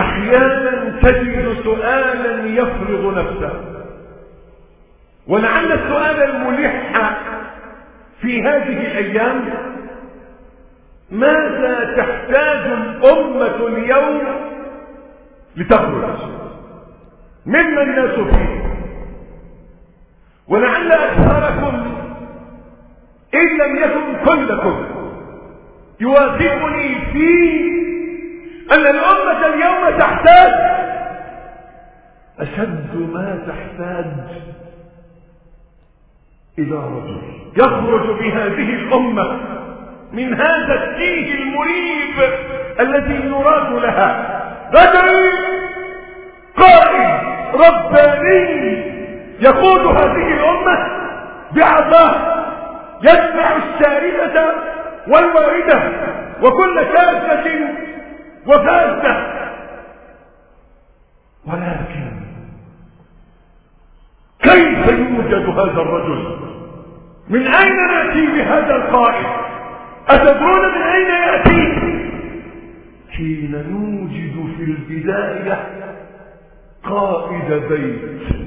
أحيانا تجد سؤالا يفرض نفسه. ولعل السؤال الملح في هذه الأيام ماذا تحتاج الأمة اليوم لتخرج؟ مما الناس فيه. ولعل أكثركم إن لم يكن كلكم يوافقني في أن الأمة اليوم تحتاج أشد ما تحتاج إلى رجل يخرج بهذه الأمة من هذا التيه المريب الذي يراد لها رجل قائد رباني. يقود هذه الأمة بعطاء يجمع الشاردة والواردة وكل شاذة وفاسدة ولكن كيف يوجد هذا الرجل؟ من أين نأتي بهذا القائد أتدرون من أين يأتي؟ حين نوجد في البداية قائد بيت.